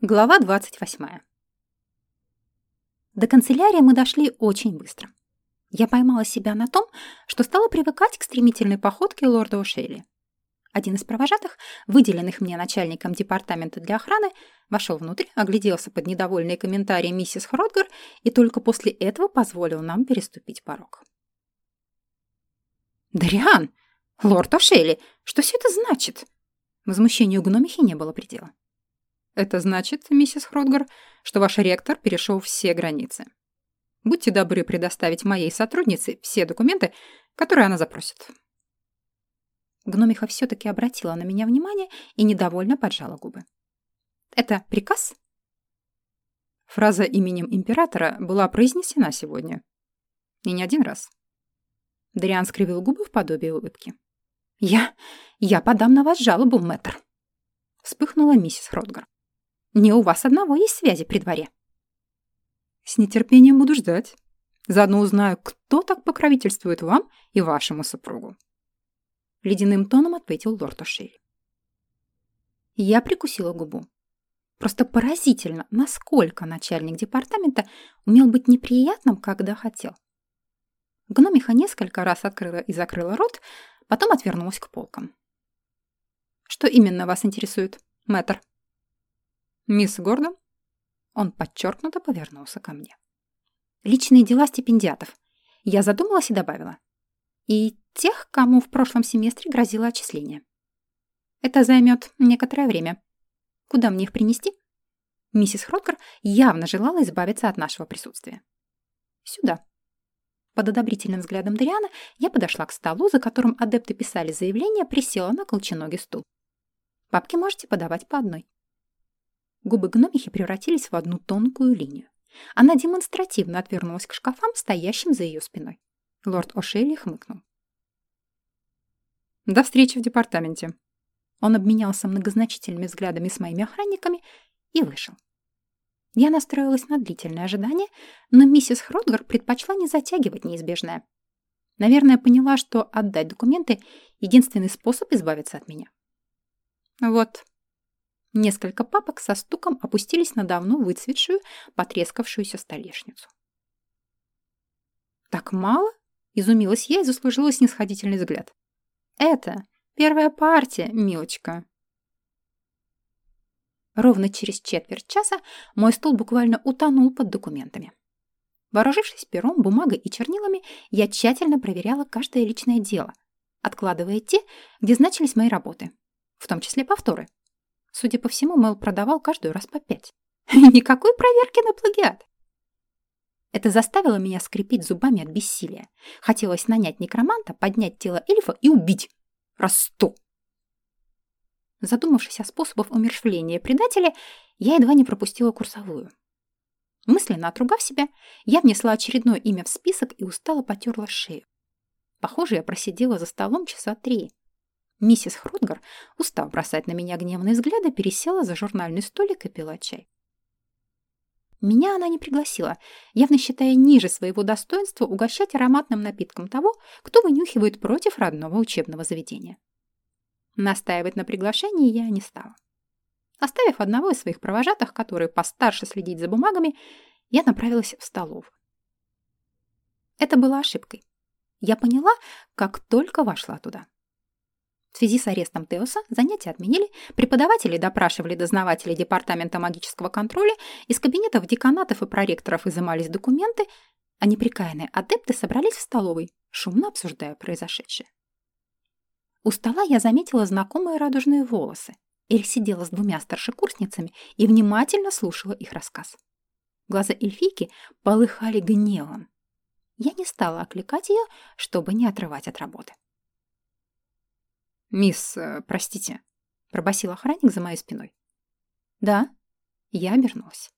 Глава 28. До канцелярии мы дошли очень быстро. Я поймала себя на том, что стала привыкать к стремительной походке лорда О'Шейли. Один из провожатых, выделенных мне начальником департамента для охраны, вошел внутрь, огляделся под недовольные комментарии миссис Хротгар и только после этого позволил нам переступить порог. «Дариан! Лорд О'Шейли! Что все это значит?» Возмущению гномихи не было предела. Это значит, миссис Хротгар, что ваш ректор перешел все границы. Будьте добры предоставить моей сотруднице все документы, которые она запросит. Гномиха все-таки обратила на меня внимание и недовольно поджала губы. «Это приказ?» Фраза именем императора была произнесена сегодня. И не один раз. Дариан скривил губы в подобие улыбки. «Я... я подам на вас жалобу, мэтр!» Вспыхнула миссис Хротгар. Не у вас одного есть связи при дворе. С нетерпением буду ждать. Заодно узнаю, кто так покровительствует вам и вашему супругу. Ледяным тоном ответил лорд О'Шей. Я прикусила губу. Просто поразительно, насколько начальник департамента умел быть неприятным, когда хотел. Гномиха несколько раз открыла и закрыла рот, потом отвернулась к полкам. «Что именно вас интересует, мэтр?» «Мисс Гордон?» Он подчеркнуто повернулся ко мне. «Личные дела стипендиатов». Я задумалась и добавила. «И тех, кому в прошлом семестре грозило отчисление. Это займет некоторое время. Куда мне их принести?» Миссис Хроткер явно желала избавиться от нашего присутствия. «Сюда». Под одобрительным взглядом Дариана я подошла к столу, за которым адепты писали заявление, присела на колченогий стул. «Папки можете подавать по одной». Губы гномихи превратились в одну тонкую линию. Она демонстративно отвернулась к шкафам, стоящим за ее спиной. Лорд О'Шейли хмыкнул. «До встречи в департаменте». Он обменялся многозначительными взглядами с моими охранниками и вышел. Я настроилась на длительное ожидание, но миссис Хротгар предпочла не затягивать неизбежное. Наверное, поняла, что отдать документы — единственный способ избавиться от меня. Вот, Несколько папок со стуком опустились на давно выцветшую, потрескавшуюся столешницу. «Так мало?» — изумилась я и заслужила снисходительный взгляд. «Это первая партия, милочка». Ровно через четверть часа мой стол буквально утонул под документами. Вооружившись пером, бумагой и чернилами, я тщательно проверяла каждое личное дело, откладывая те, где значились мои работы, в том числе повторы. Судя по всему, Мэл продавал каждую раз по пять. Никакой проверки на плагиат. Это заставило меня скрипеть зубами от бессилия. Хотелось нанять некроманта, поднять тело эльфа и убить. Раз сто. Задумавшись о способах умершвления предателя, я едва не пропустила курсовую. Мысленно отругав себя, я внесла очередное имя в список и устало потерла шею. Похоже, я просидела за столом часа три. Миссис Хротгар, устав бросать на меня гневные взгляды, пересела за журнальный столик и пила чай. Меня она не пригласила, явно считая ниже своего достоинства угощать ароматным напитком того, кто вынюхивает против родного учебного заведения. Настаивать на приглашении я не стала. Оставив одного из своих провожатых, который постарше следить за бумагами, я направилась в столовую. Это было ошибкой. Я поняла, как только вошла туда. В связи с арестом Теоса занятия отменили, преподаватели допрашивали дознавателей Департамента магического контроля, из кабинетов деканатов и проректоров изымались документы, а неприкаянные адепты собрались в столовой, шумно обсуждая произошедшее. У стола я заметила знакомые радужные волосы. Эль сидела с двумя старшекурсницами и внимательно слушала их рассказ. Глаза эльфийки полыхали гневом. Я не стала окликать ее, чтобы не отрывать от работы. «Мисс, э, простите», — пробасил охранник за моей спиной. «Да». Я обернулась.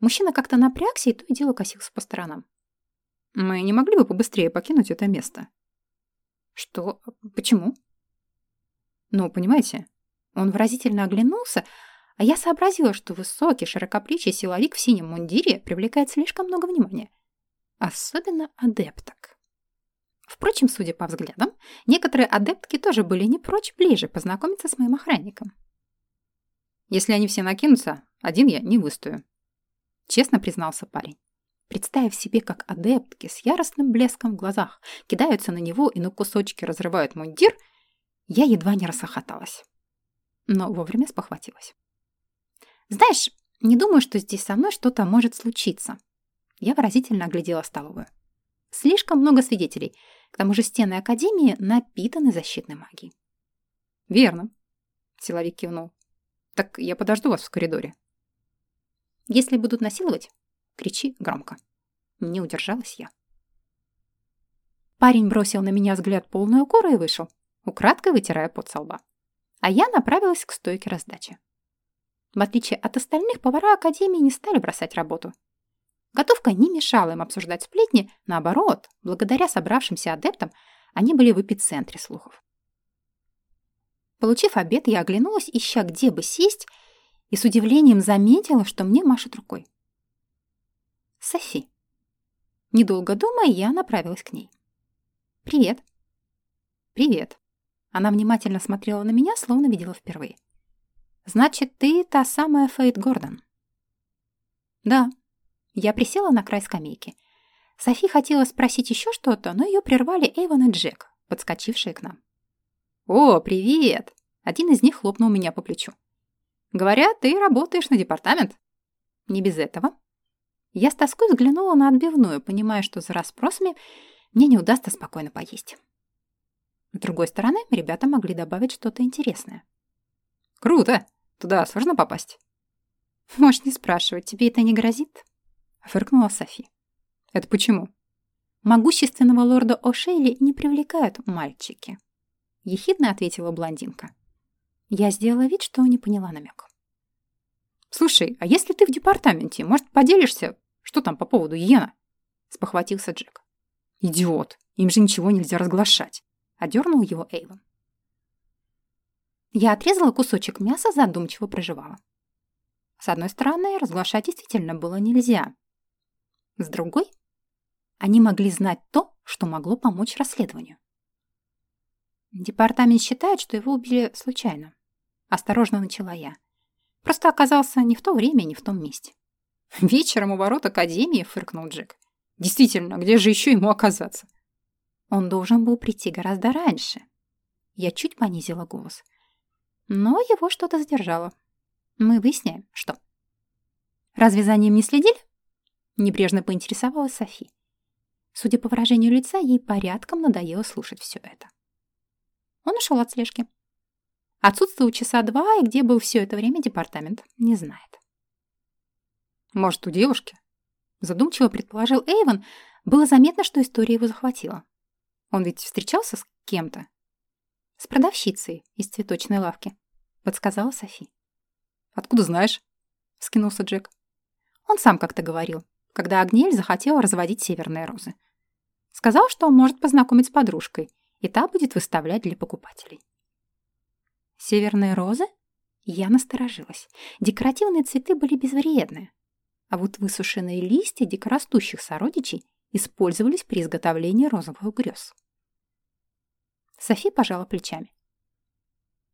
Мужчина как-то напрягся и то и дело косился по сторонам. «Мы не могли бы побыстрее покинуть это место?» «Что? Почему?» «Ну, понимаете?» Он выразительно оглянулся, а я сообразила, что высокий, широкоплечий силовик в синем мундире привлекает слишком много внимания. Особенно адепток. Впрочем, судя по взглядам, некоторые адептки тоже были не прочь ближе познакомиться с моим охранником. Если они все накинутся, один я не выстою. Честно признался парень. Представив себе, как адептки с яростным блеском в глазах кидаются на него и на кусочки разрывают мундир, я едва не рассохоталась. Но вовремя спохватилась. «Знаешь, не думаю, что здесь со мной что-то может случиться». Я выразительно оглядела столовую. Слишком много свидетелей. К тому же стены Академии напитаны защитной магией. «Верно», — силовик кивнул. «Так я подожду вас в коридоре». «Если будут насиловать, кричи громко». Не удержалась я. Парень бросил на меня взгляд полный укора и вышел, украдкой вытирая пот со лба. А я направилась к стойке раздачи. В отличие от остальных, повара Академии не стали бросать работу. Готовка не мешала им обсуждать сплетни, наоборот, благодаря собравшимся адептам, они были в эпицентре слухов. Получив обед, я оглянулась, ища где бы сесть, и с удивлением заметила, что мне машет рукой. Софи. Недолго думая, я направилась к ней. «Привет». «Привет». Она внимательно смотрела на меня, словно видела впервые. «Значит, ты та самая Фейт Гордон?» «Да». Я присела на край скамейки. Софи хотела спросить еще что-то, но ее прервали Эйвон и Джек, подскочившие к нам. «О, привет!» Один из них хлопнул меня по плечу. «Говорят, ты работаешь на департамент?» «Не без этого». Я с тоской взглянула на отбивную, понимая, что за расспросами мне не удастся спокойно поесть. С другой стороны, ребята могли добавить что-то интересное. «Круто! Туда сложно попасть?» «Можешь не спрашивать, тебе это не грозит?» Фыркнула Софи. «Это почему?» «Могущественного лорда О'Шейли не привлекают мальчики», ехидно ответила блондинка. Я сделала вид, что не поняла намек. «Слушай, а если ты в департаменте, может, поделишься, что там по поводу Йена?» — спохватился Джек. «Идиот! Им же ничего нельзя разглашать!» — одернул его Эйвон. Я отрезала кусочек мяса, задумчиво проживала. С одной стороны, разглашать действительно было нельзя. С другой, они могли знать то, что могло помочь расследованию. Департамент считает, что его убили случайно. Осторожно начала я. Просто оказался не в то время, не в том месте. Вечером у ворот Академии фыркнул Джек. Действительно, где же еще ему оказаться? Он должен был прийти гораздо раньше. Я чуть понизила голос. Но его что-то задержало. Мы выясняем, что. Разве за ним не следили? Небрежно поинтересовалась Софи. Судя по выражению лица, ей порядком надоело слушать все это. Он ушел от слежки. Отсутствовал часа два, и где был все это время департамент, не знает. Может, у девушки? Задумчиво предположил Эйвен. Было заметно, что история его захватила. Он ведь встречался с кем-то. С продавщицей из цветочной лавки, подсказала Софи. Откуда знаешь? Скинулся Джек. Он сам как-то говорил, когда Агнель захотела разводить северные розы. Сказал, что может познакомить с подружкой, и та будет выставлять для покупателей. Северные розы? Я насторожилась. Декоративные цветы были безвредны, а вот высушенные листья дикорастущих сородичей использовались при изготовлении розовых грез. Софи пожала плечами.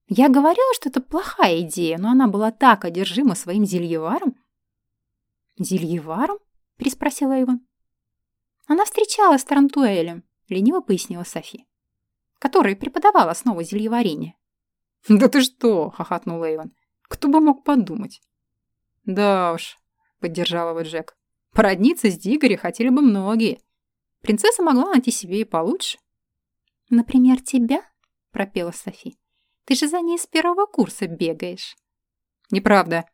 Я говорила, что это плохая идея, но она была так одержима своим зельеваром. «Зельеваром?» — переспросила Иван. Она встречалась с Тарантуэлем, лениво пояснила Софи который преподавал основы зельеварения. «Да ты что!» — хохотнул Эйвен. «Кто бы мог подумать?» «Да уж», — поддержал его Джек. «Породниться с Дигори хотели бы многие. Принцесса могла найти себе и получше». «Например, тебя?» — пропела Софи. «Ты же за ней с первого курса бегаешь». «Неправда».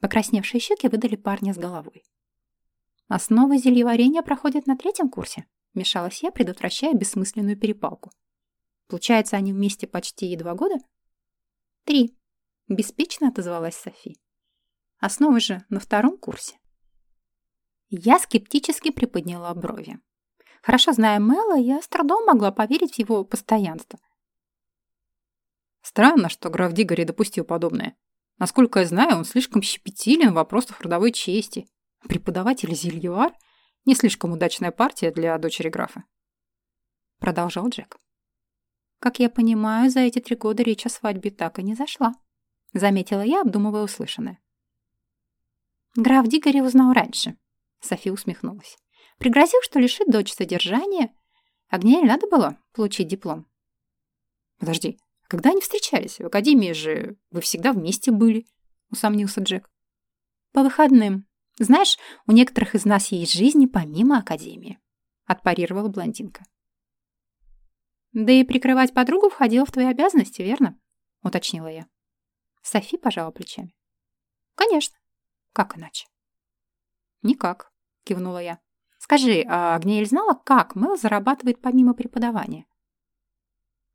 Покрасневшие щеки выдали парня с головой. «Основы зельеварения проходят на третьем курсе», — мешалась я, предотвращая бессмысленную перепалку. Получается, они вместе почти два года? Три. Беспечно отозвалась Софи. Основы же на втором курсе. Я скептически приподняла брови. Хорошо зная Мэла, я с трудом могла поверить в его постоянство. Странно, что граф Дигори допустил подобное. Насколько я знаю, он слишком щепетилен в вопросах родовой чести. Преподаватель Зильюар — не слишком удачная партия для дочери графа. Продолжал Джек. Как я понимаю, за эти три года речь о свадьбе так и не зашла. заметила я, обдумывая услышанное. Граф Дигори узнал раньше. Софи усмехнулась. Пригрозил, что лишит дочь содержания. Агнель надо было получить диплом. Подожди, когда они встречались? В академии же вы всегда вместе были, усомнился Джек. По выходным. Знаешь, у некоторых из нас есть жизни помимо академии, отпарировала блондинка. Да и прикрывать подругу входило в твои обязанности, верно? уточнила я. Софи пожала плечами. Конечно. Как иначе? Никак, кивнула я. Скажи, а Агниэль знала, как Мэл зарабатывает помимо преподавания?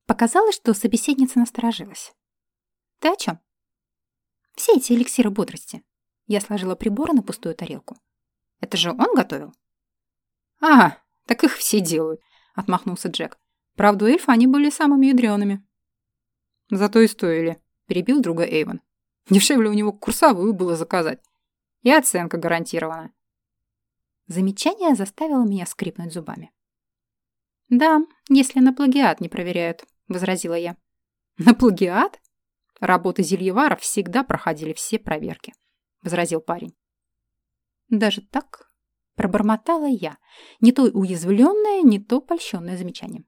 Показалось, что собеседница насторожилась. Ты о чем? Все эти эликсиры бодрости. Я сложила приборы на пустую тарелку. Это же он готовил? А, так их все делают, отмахнулся Джек. Правда, у они были самыми ядреными. Зато и стоили, перебил друга Эйвен. Дешевле у него курсовую было заказать. И оценка гарантирована. Замечание заставило меня скрипнуть зубами. «Да, если на плагиат не проверяют», — возразила я. «На плагиат? Работы зельеваров всегда проходили все проверки», — возразил парень. «Даже так?» — пробормотала я, не то уязвленное, не то польщенное замечанием.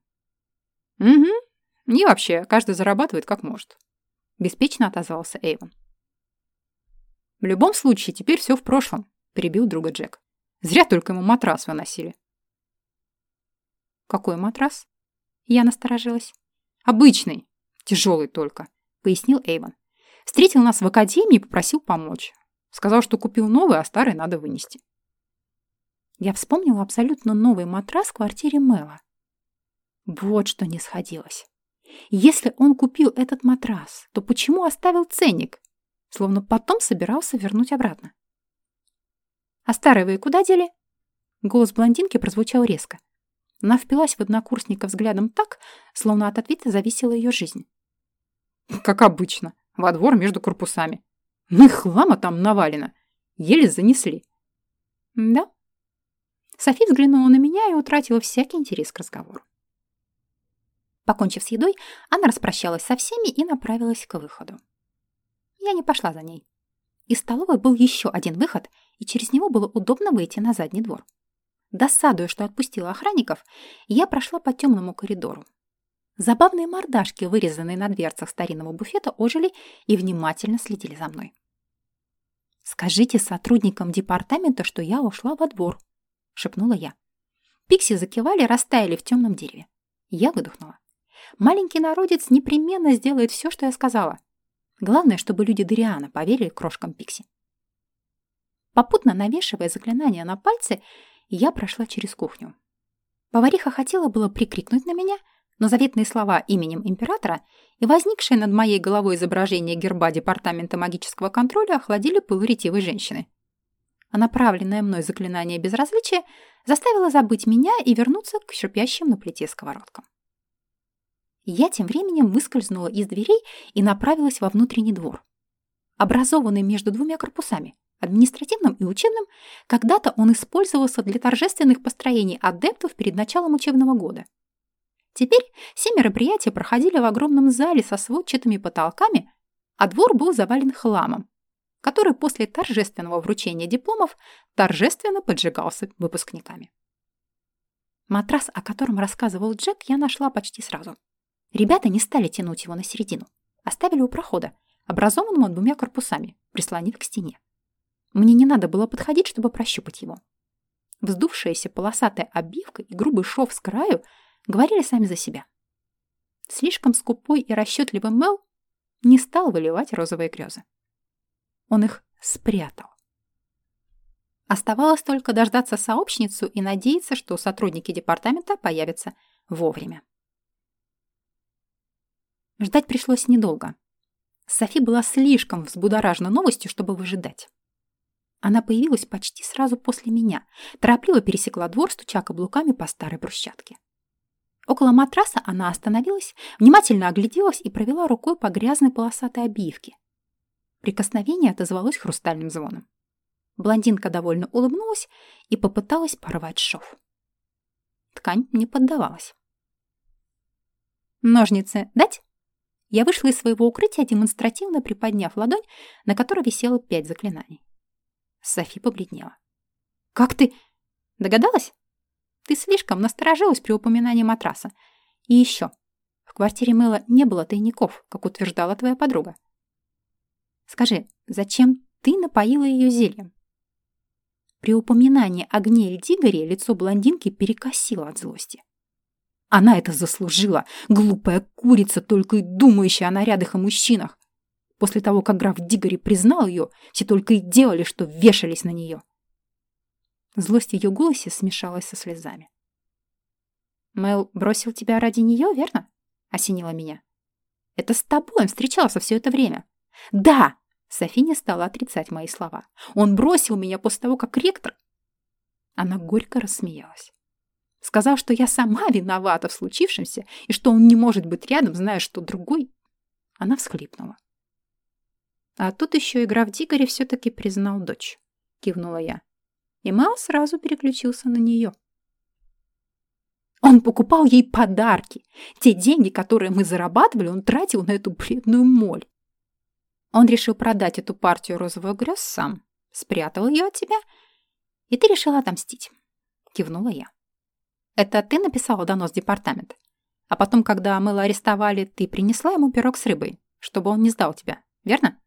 «Угу. И вообще, каждый зарабатывает как может», — беспечно отозвался Эйвон. «В любом случае, теперь все в прошлом», — перебил друга Джек. «Зря только ему матрас выносили». «Какой матрас?» Я насторожилась. «Обычный, тяжелый только», — пояснил Эйвон. «Встретил нас в академии и попросил помочь. Сказал, что купил новый, а старый надо вынести». Я вспомнила абсолютно новый матрас в квартире Мэла. Вот что не сходилось. Если он купил этот матрас, то почему оставил ценник? словно потом собирался вернуть обратно. «А старый вы куда дели?» Голос блондинки прозвучал резко. Она впилась в однокурсника взглядом так, словно от ответа зависела ее жизнь. «Как обычно, во двор между корпусами. Ну хлама там навалено. Еле занесли». «Да?» Софи взглянула на меня и утратила всякий интерес к разговору. Покончив с едой, она распрощалась со всеми и направилась к выходу. Я не пошла за ней. Из столовой был еще один выход, и через него было удобно выйти на задний двор. Досадуя, что отпустила охранников, я прошла по темному коридору. Забавные мордашки, вырезанные на дверцах старинного буфета, ожили и внимательно следили за мной. «Скажите сотрудникам департамента, что я ушла во двор», — шепнула я. Пикси закивали, растаяли в темном дереве. Я выдохнула. Маленький народец непременно сделает все, что я сказала. Главное, чтобы люди Дариана поверили крошкам Пикси. Попутно навешивая заклинание на пальцы, я прошла через кухню. Повариха хотела было прикрикнуть на меня, но заветные слова именем императора и возникшее над моей головой изображение герба Департамента магического контроля охладили пыл ретивой женщины. А направленное мной заклинание безразличия заставило забыть меня и вернуться к шипящим на плите сковородкам. Я тем временем выскользнула из дверей и направилась во внутренний двор. Образованный между двумя корпусами, административным и учебным, когда-то он использовался для торжественных построений адептов перед началом учебного года. Теперь все мероприятия проходили в огромном зале со сводчатыми потолками, а двор был завален хламом, который после торжественного вручения дипломов торжественно поджигался выпускниками. Матрас, о котором рассказывал Джек, я нашла почти сразу. Ребята не стали тянуть его на середину. Оставили у прохода, образованного двумя корпусами, прислонив к стене. Мне не надо было подходить, чтобы прощупать его. Вздувшаяся полосатая обивка и грубый шов с краю говорили сами за себя. Слишком скупой и расчетливый Мел не стал выливать розовые грезы. Он их спрятал. Оставалось только дождаться сообщницу и надеяться, что сотрудники департамента появятся вовремя. Ждать пришлось недолго. Софи была слишком взбудоражена новостью, чтобы выжидать. Она появилась почти сразу после меня, торопливо пересекла двор, стуча каблуками по старой брусчатке. Около матраса она остановилась, внимательно огляделась и провела рукой по грязной полосатой обивке. Прикосновение отозвалось хрустальным звоном. Блондинка довольно улыбнулась и попыталась порвать шов. Ткань не поддавалась. «Ножницы дать?» Я вышла из своего укрытия, демонстративно приподняв ладонь, на которой висело пять заклинаний. Софи побледнела. «Как ты...» «Догадалась?» «Ты слишком насторожилась при упоминании матраса. И еще. В квартире Мэла не было тайников, как утверждала твоя подруга. Скажи, зачем ты напоила ее зельем?» При упоминании о гне Эльдигаре лицо блондинки перекосило от злости. Она это заслужила, глупая курица, только и думающая о нарядах и мужчинах. После того, как граф Дигори признал ее, все только и делали, что вешались на нее. Злость в ее голосе смешалась со слезами. «Мэл бросил тебя ради нее, верно?» — осенила меня. «Это с тобой он встречался все это время». «Да!» — Софи не стала отрицать мои слова. «Он бросил меня после того, как ректор...» Она горько рассмеялась. Сказал, что я сама виновата в случившемся и что он не может быть рядом, зная, что другой. Она всхлипнула. А тут еще игра в Дигоре все-таки признал дочь. Кивнула я. И Мэл сразу переключился на нее. Он покупал ей подарки. Те деньги, которые мы зарабатывали, он тратил на эту бледную моль. Он решил продать эту партию розовых грез сам. Спрятал ее от тебя, и ты решила отомстить. Кивнула я. Это ты написала донос в департамент? А потом, когда Мэла арестовали, ты принесла ему пирог с рыбой, чтобы он не сдал тебя, верно?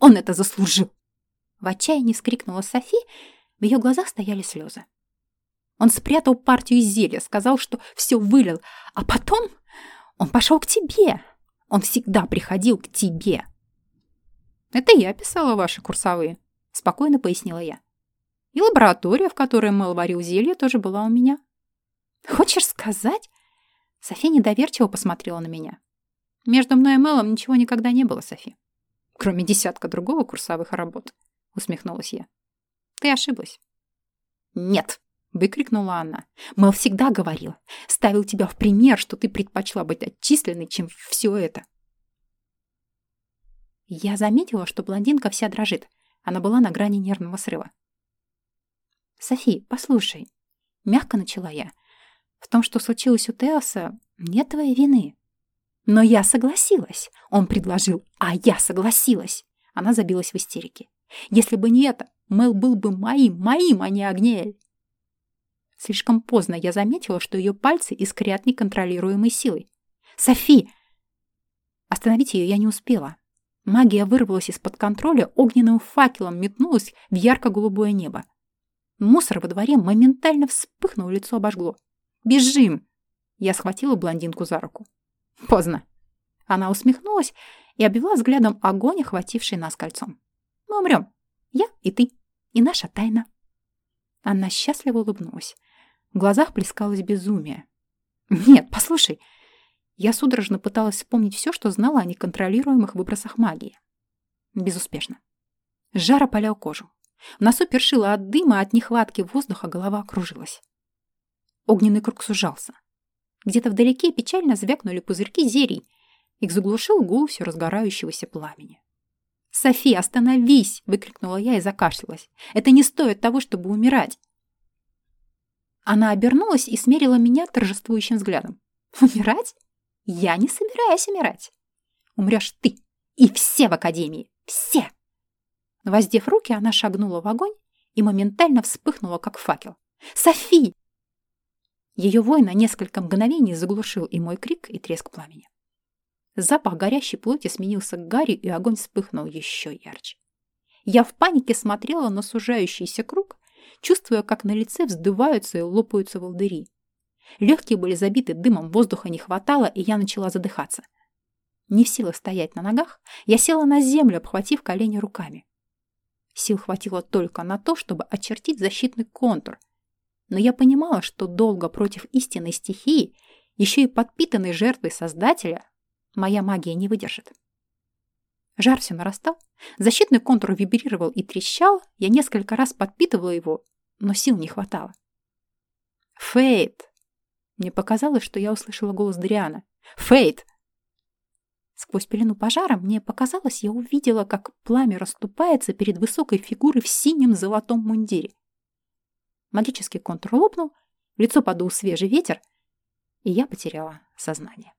Он это заслужил!» В отчаянии вскрикнула Софи, в ее глазах стояли слезы. Он спрятал партию зелья, сказал, что все вылил, а потом он пошел к тебе. Он всегда приходил к тебе. «Это я писала ваши курсовые», — спокойно пояснила я. «И лаборатория, в которой Мэл варил зелье, тоже была у меня. «Хочешь сказать?» Софи недоверчиво посмотрела на меня. «Между мной и Мелом ничего никогда не было, Софи. Кроме десятка другого курсовых работ», — усмехнулась я. «Ты ошиблась». «Нет!» — выкрикнула она. «Мэл всегда говорил, ставил тебя в пример, что ты предпочла быть отчисленной, чем все это». Я заметила, что блондинка вся дрожит. Она была на грани нервного срыва. «Софи, послушай», — мягко начала я, — в том, что случилось у Теоса, нет твоей вины. Но я согласилась. Он предложил, а я согласилась. Она забилась в истерике. Если бы не это, Мэл был бы моим, моим, а не Агниэль. Слишком поздно я заметила, что ее пальцы искрят неконтролируемой силой. «Софи!» Остановить ее я не успела. Магия вырвалась из-под контроля, огненным факелом метнулась в ярко-голубое небо. Мусор во дворе моментально вспыхнул, лицо обожгло. Бежим!» Я схватила блондинку за руку. Поздно. Она усмехнулась и обвела взглядом огонь, охвативший нас кольцом. «Мы умрем. Я и ты. И наша тайна». Она счастливо улыбнулась. В глазах плескалось безумие. «Нет, послушай». Я судорожно пыталась вспомнить все, что знала о неконтролируемых выбросах магии. Безуспешно. Жар опалял кожу. В носу першила от дыма, от нехватки воздуха голова окружилась. Огненный круг сужался. Где-то вдалеке печально звякнули пузырьки зерий. Их заглушил гул все разгорающегося пламени. «Софи, остановись!» — выкрикнула я и закашлялась. «Это не стоит того, чтобы умирать!» Она обернулась и смерила меня торжествующим взглядом. «Умирать? Я не собираюсь умирать. Умрешь ты и все в Академии. Все!» Воздев руки, она шагнула в огонь и моментально вспыхнула, как факел. «Софи!» Ее вой на несколько мгновений заглушил и мой крик, и треск пламени. Запах горящей плоти сменился гарью, и огонь вспыхнул еще ярче. Я в панике смотрела на сужающийся круг, чувствуя, как на лице вздуваются и лопаются волдыри. Легкие были забиты дымом, воздуха не хватало, и я начала задыхаться. Не в силах стоять на ногах, я села на землю, обхватив колени руками. Сил хватило только на то, чтобы очертить защитный контур, но я понимала, что долго против истинной стихии, еще и подпитанной жертвой Создателя, моя магия не выдержит. Жар все нарастал, защитный контур вибрировал и трещал, я несколько раз подпитывала его, но сил не хватало. «Фейт!» Мне показалось, что я услышала голос Дриана. «Фейт!» Сквозь пелену пожара мне показалось, я увидела, как пламя расступается перед высокой фигурой в синем золотом мундире. Магический контур лопнул, в лицо подул свежий ветер, и я потеряла сознание.